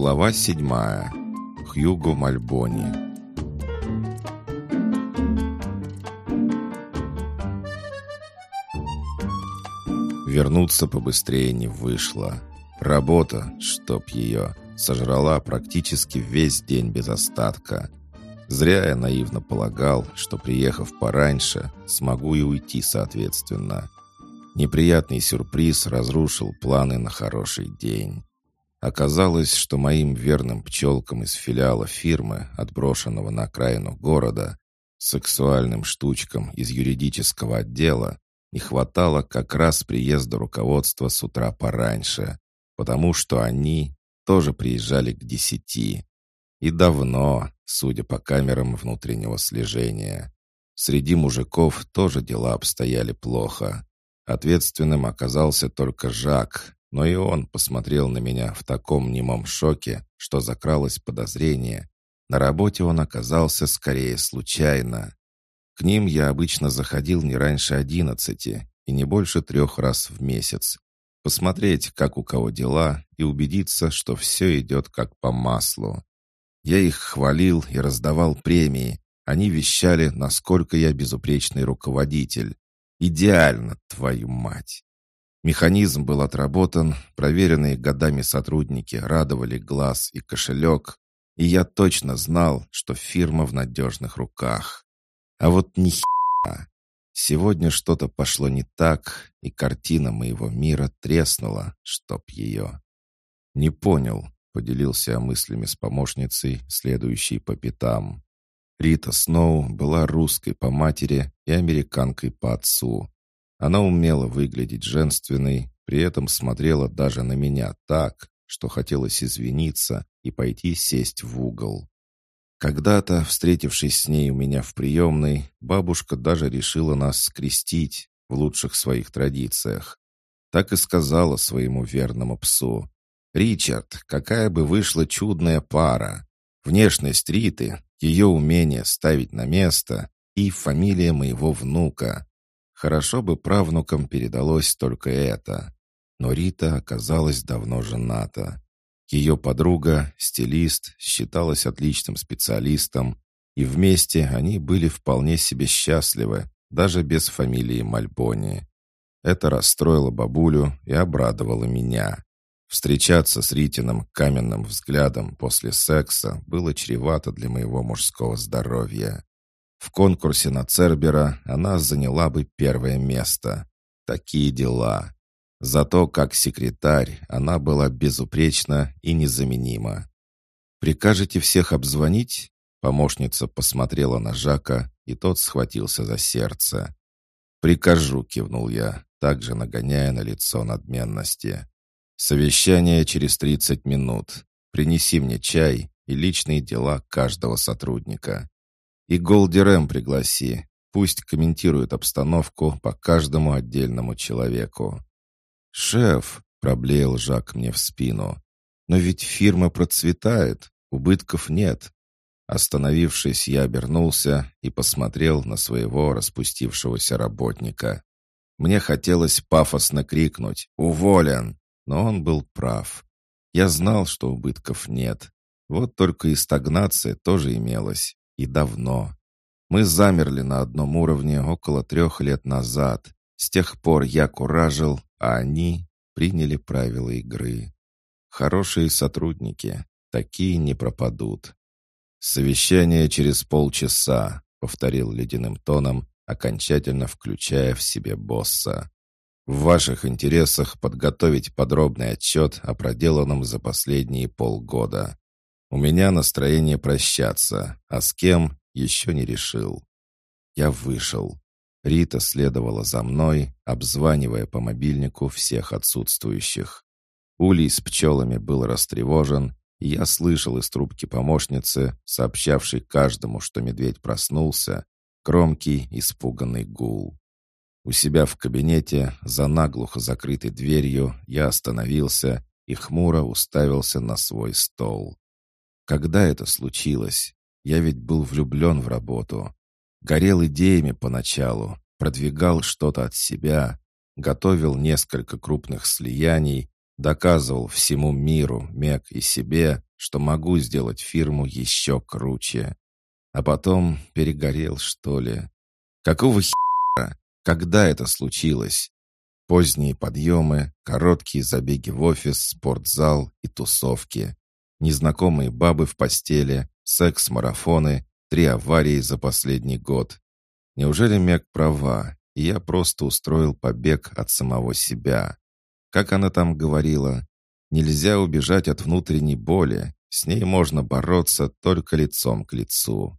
Глава седьмая. Хьюго Мальбони. Вернуться побыстрее не вышло. Работа, чтоб ее, сожрала практически весь день без остатка. Зря я наивно полагал, что, приехав пораньше, смогу и уйти соответственно. Неприятный сюрприз разрушил планы на хороший день. Оказалось, что моим верным пчелкам из филиала фирмы, отброшенного на окраину города, сексуальным штучкам из юридического отдела, не хватало как раз приезда руководства с утра пораньше, потому что они тоже приезжали к десяти. И давно, судя по камерам внутреннего слежения. Среди мужиков тоже дела обстояли плохо. Ответственным оказался только Жак, но и он посмотрел на меня в таком немом шоке, что закралось подозрение. На работе он оказался скорее случайно. К ним я обычно заходил не раньше одиннадцати и не больше трех раз в месяц. Посмотреть, как у кого дела, и убедиться, что все идет как по маслу. Я их хвалил и раздавал премии. Они вещали, насколько я безупречный руководитель. Идеально, твою мать! Механизм был отработан, проверенные годами сотрудники радовали глаз и кошелек, и я точно знал, что фирма в надежных руках. А вот ни хера. Сегодня что-то пошло не так, и картина моего мира треснула, чтоб ее. «Не понял», — поделился мыслями с помощницей, следующей по пятам. Рита Сноу была русской по матери и американкой по отцу. Она умела выглядеть женственной, при этом смотрела даже на меня так, что хотелось извиниться и пойти сесть в угол. Когда-то, встретившись с ней у меня в приемной, бабушка даже решила нас скрестить в лучших своих традициях. Так и сказала своему верному псу. «Ричард, какая бы вышла чудная пара! Внешность Риты, ее умение ставить на место и фамилия моего внука. Хорошо бы правнукам передалось только это. Но Рита оказалась давно жената. Ее подруга, стилист, считалась отличным специалистом, и вместе они были вполне себе счастливы, даже без фамилии Мальбони. Это расстроило бабулю и обрадовало меня. Встречаться с Ритиным каменным взглядом после секса было чревато для моего мужского здоровья. В конкурсе на Цербера она заняла бы первое место. Такие дела. Зато как секретарь она была безупречна и незаменима. «Прикажете всех обзвонить?» Помощница посмотрела на Жака, и тот схватился за сердце. «Прикажу», — кивнул я, также нагоняя на лицо надменности. «Совещание через тридцать минут. Принеси мне чай и личные дела каждого сотрудника. И Голдерем пригласи. Пусть комментирует обстановку по каждому отдельному человеку. «Шеф», — проблеял Жак мне в спину, «но ведь фирма процветает, убытков нет». Остановившись, я обернулся и посмотрел на своего распустившегося работника. Мне хотелось пафосно крикнуть «Уволен!», но он был прав. Я знал, что убытков нет. Вот только и стагнация тоже имелась. И давно. Мы замерли на одном уровне около трех лет назад. С тех пор я куражил, а они приняли правила игры. Хорошие сотрудники. Такие не пропадут. «Совещание через полчаса», — повторил ледяным тоном, окончательно включая в себе босса. «В ваших интересах подготовить подробный отчет о проделанном за последние полгода. У меня настроение прощаться, а с кем еще не решил. Я вышел. Рита следовала за мной, обзванивая по мобильнику всех отсутствующих. Улей с пчелами был растревожен, и я слышал из трубки помощницы, сообщавшей каждому, что медведь проснулся, громкий, испуганный гул. У себя в кабинете, за наглухо закрытой дверью, я остановился и хмуро уставился на свой стол. Когда это случилось? Я ведь был влюблен в работу. Горел идеями поначалу, продвигал что-то от себя, готовил несколько крупных слияний, доказывал всему миру, Мек и себе, что могу сделать фирму еще круче. А потом перегорел, что ли. Какого хера? Когда это случилось? Поздние подъемы, короткие забеги в офис, спортзал и тусовки. Незнакомые бабы в постели, секс-марафоны, три аварии за последний год. Неужели Мег права, и я просто устроил побег от самого себя? Как она там говорила, нельзя убежать от внутренней боли, с ней можно бороться только лицом к лицу.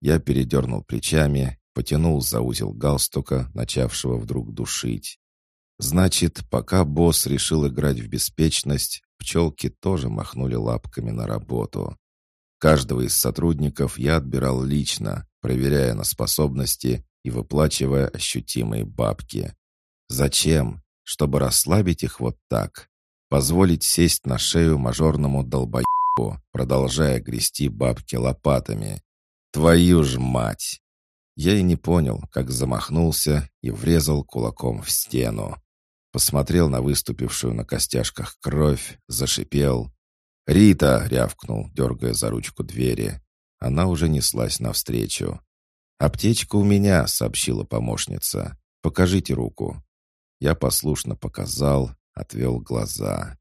Я передернул плечами, потянул за узел галстука, начавшего вдруг душить. Значит, пока босс решил играть в беспечность, пчелки тоже махнули лапками на работу. Каждого из сотрудников я отбирал лично, проверяя на способности и выплачивая ощутимые бабки. Зачем? Чтобы расслабить их вот так. Позволить сесть на шею мажорному долбоебу, продолжая грести бабки лопатами. Твою ж мать! Я и не понял, как замахнулся и врезал кулаком в стену. Посмотрел на выступившую на костяшках кровь, зашипел. «Рита!» — рявкнул, дергая за ручку двери. Она уже неслась навстречу. «Аптечка у меня», — сообщила помощница. «Покажите руку». Я послушно показал, отвел глаза.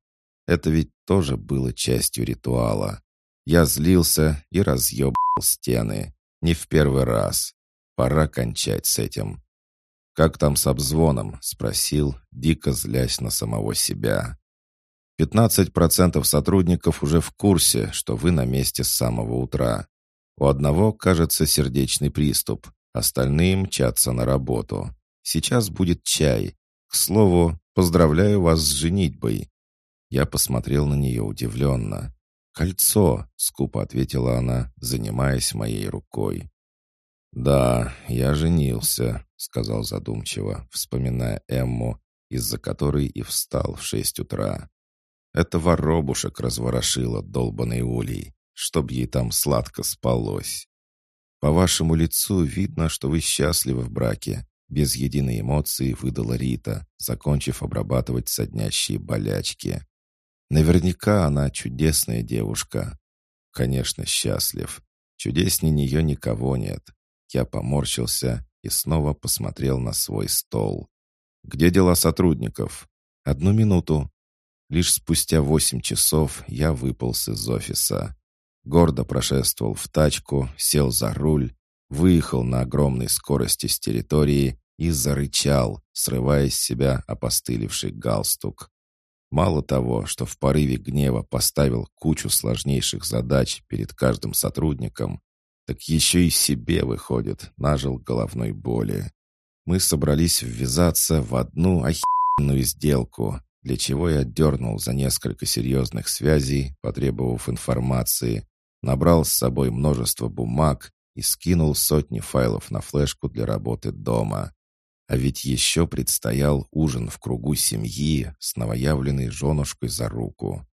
Это ведь тоже было частью ритуала. Я злился и разъебал стены. Не в первый раз. Пора кончать с этим. «Как там с обзвоном?» — спросил, дико злясь на самого себя. «Пятнадцать процентов сотрудников уже в курсе, что вы на месте с самого утра. У одного, кажется, сердечный приступ, остальные мчатся на работу. Сейчас будет чай. К слову, поздравляю вас с женитьбой». Я посмотрел на нее удивленно. «Кольцо», — скупо ответила она, занимаясь моей рукой. «Да, я женился», — сказал задумчиво, вспоминая Эмму, из-за которой и встал в шесть утра. Это воробушек разворошила долбаной улей, чтоб ей там сладко спалось. По вашему лицу видно, что вы счастливы в браке, без единой эмоции выдала Рита, закончив обрабатывать соднящие болячки. Наверняка она чудесная девушка. Конечно, счастлив. Чудесней нее никого нет. Я поморщился и снова посмотрел на свой стол. «Где дела сотрудников?» «Одну минуту». Лишь спустя восемь часов я выполз из офиса. Гордо прошествовал в тачку, сел за руль, выехал на огромной скорости с территории и зарычал, срывая с себя опостылевший галстук. Мало того, что в порыве гнева поставил кучу сложнейших задач перед каждым сотрудником, так еще и себе, выходит, нажил головной боли. Мы собрались ввязаться в одну охеренную сделку, для чего я дернул за несколько серьезных связей, потребовав информации, набрал с собой множество бумаг и скинул сотни файлов на флешку для работы дома. А ведь еще предстоял ужин в кругу семьи с новоявленной женушкой за руку.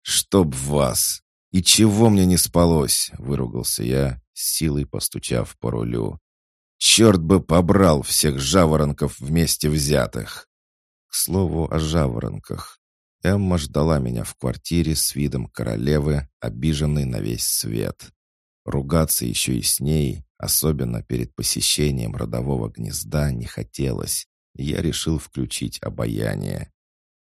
«Чтоб вас! И чего мне не спалось?» — выругался я, силой постучав по рулю. «Черт бы побрал всех жаворонков вместе взятых!» К слову о жаворонках. Эмма ждала меня в квартире с видом королевы, обиженной на весь свет. Ругаться еще и с ней, особенно перед посещением родового гнезда, не хотелось. Я решил включить обаяние.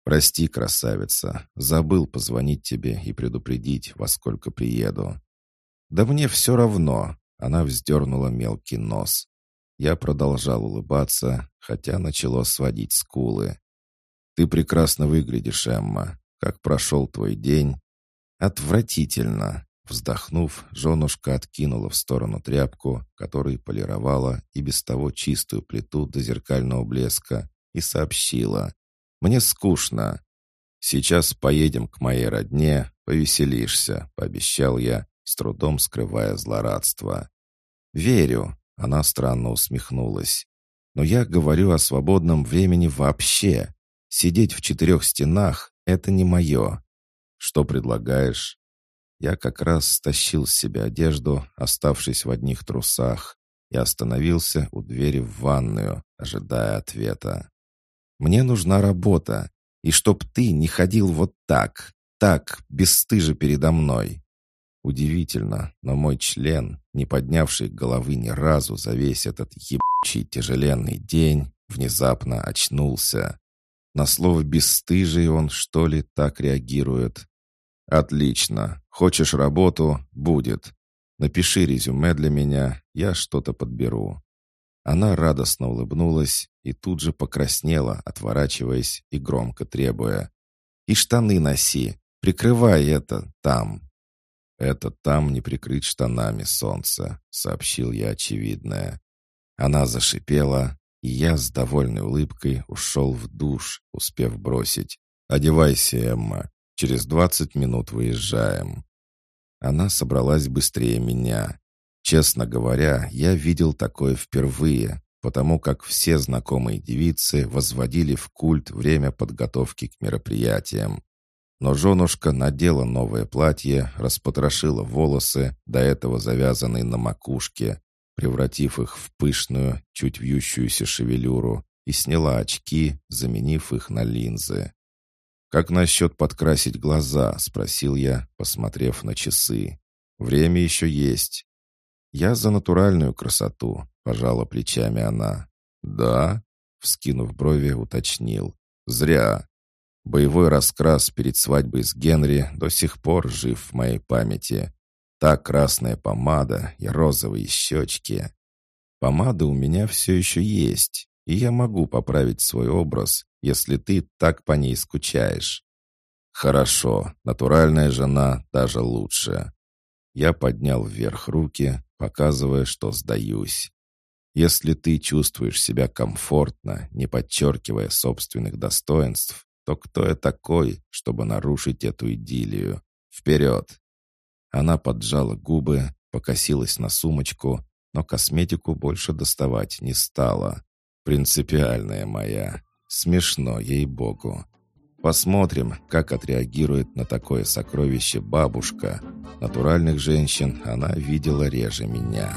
«Прости, красавица, забыл позвонить тебе и предупредить, во сколько приеду. «Да мне все равно», — она вздернула мелкий нос. Я продолжал улыбаться, хотя начало сводить скулы. «Ты прекрасно выглядишь, Эмма. Как прошел твой день?» «Отвратительно!» Вздохнув, женушка откинула в сторону тряпку, которой полировала и без того чистую плиту до зеркального блеска, и сообщила. «Мне скучно. Сейчас поедем к моей родне, повеселишься», — пообещал я, с трудом скрывая злорадство. «Верю», — она странно усмехнулась. «Но я говорю о свободном времени вообще. Сидеть в четырех стенах — это не мое. Что предлагаешь?» Я как раз стащил с себя одежду, оставшись в одних трусах, и остановился у двери в ванную, ожидая ответа. «Мне нужна работа, и чтоб ты не ходил вот так. так, бесстыже передо мной?» Удивительно, но мой член, не поднявший головы ни разу за весь этот ебучий тяжеленный день, внезапно очнулся. На слово «бесстыжий» он, что ли, так реагирует? «Отлично. Хочешь работу? Будет. Напиши резюме для меня, я что-то подберу». Она радостно улыбнулась и тут же покраснела, отворачиваясь и громко требуя. «И штаны носи, прикрывай это там». «Это там не прикрыть штанами солнце», — сообщил я очевидное. Она зашипела, и я с довольной улыбкой ушел в душ, успев бросить. «Одевайся, Эмма, через двадцать минут выезжаем». Она собралась быстрее меня. Честно говоря, я видел такое впервые, потому как все знакомые девицы возводили в культ время подготовки к мероприятиям. Но женушка надела новое платье, распотрошила волосы, до этого завязанные на макушке, превратив их в пышную, чуть вьющуюся шевелюру, и сняла очки, заменив их на линзы. «Как насчет подкрасить глаза?» — спросил я, посмотрев на часы. «Время еще есть». «Я за натуральную красоту», — пожала плечами она. «Да?» — вскинув брови, уточнил. «Зря. Боевой раскрас перед свадьбой с Генри до сих пор жив в моей памяти. Та красная помада и розовые щечки. Помада у меня все еще есть, и я могу поправить свой образ, если ты так по ней скучаешь. Хорошо, натуральная жена даже лучше. Я поднял вверх руки, показывая, что сдаюсь. Если ты чувствуешь себя комфортно, не подчеркивая собственных достоинств, то кто я такой, чтобы нарушить эту идиллию? Вперед!» Она поджала губы, покосилась на сумочку, но косметику больше доставать не стала. «Принципиальная моя. Смешно, ей-богу. Посмотрим, как отреагирует на такое сокровище бабушка. Натуральных женщин она видела реже меня».